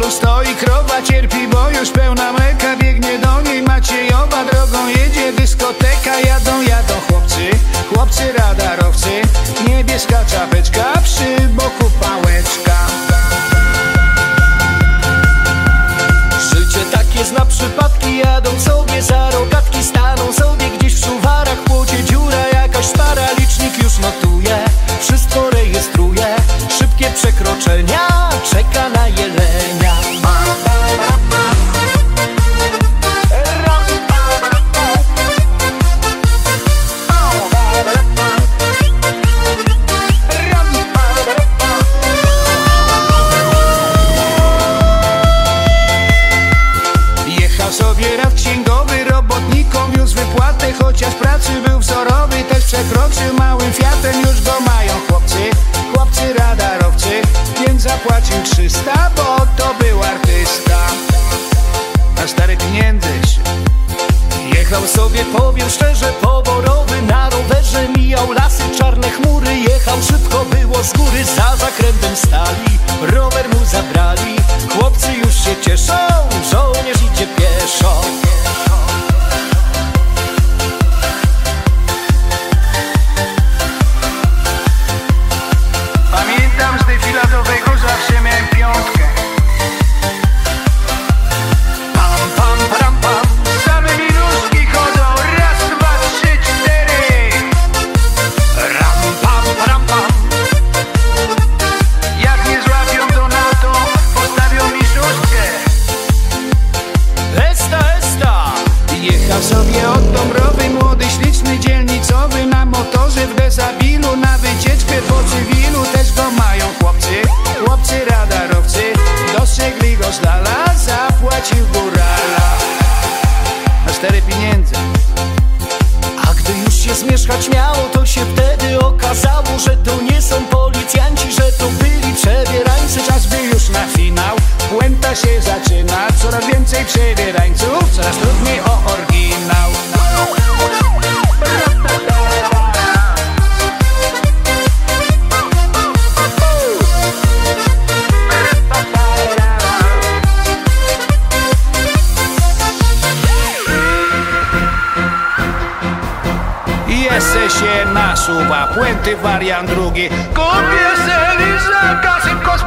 bólu stoi krowa Cierpi, bo już pełna mleka. Biegnie do niej Maciejowa Drogą jedzie. Dyskoteka Jadą, jadą chłopcy, chłopcy radarowcy. Niebieska czapeczka przy boku pałeczka. Życie takie zna przypadki Jadą sobie za rogatki Staną sobie gdzieś w szuwarach Płodzie dziura jakaś para Licznik już notuje. Wszystko rejestruje Szybkie przekroczenia. Sobie rad księgowy, robotnikom już wypłatę Chociaż pracy był wzorowy, też przekroczył małym Fiatem Już go mają chłopcy, chłopcy radarowcy Więc zapłacił 300, bo to był artysta. Na stare pieniędzy Jechał sobie, powiem szczerze, poborowy Na rowerze mijał lasy, czarne chmury Jechał szybko, było z góry, za zakrętem stali Rower mu zabrali, chłopcy już się cieszą od Dąbrowy Młody, śliczny, dzielnicowy Na motorze w dezabilu Na wycieczkę po cywilu Też go mają chłopcy Chłopcy radarowcy Dostrzegli go z dala Zapłacił górala Na cztery pieniędzy a gdy już się zmieszkać miało, to się wtedy okazało, że to nie są policjanci, że to byli przebierańcy. Czas by już na finał, puenta się zaczyna. Coraz więcej przebierańców, coraz trudniej nasupa, puente, variandrugi, kopije se vize, kasim kos.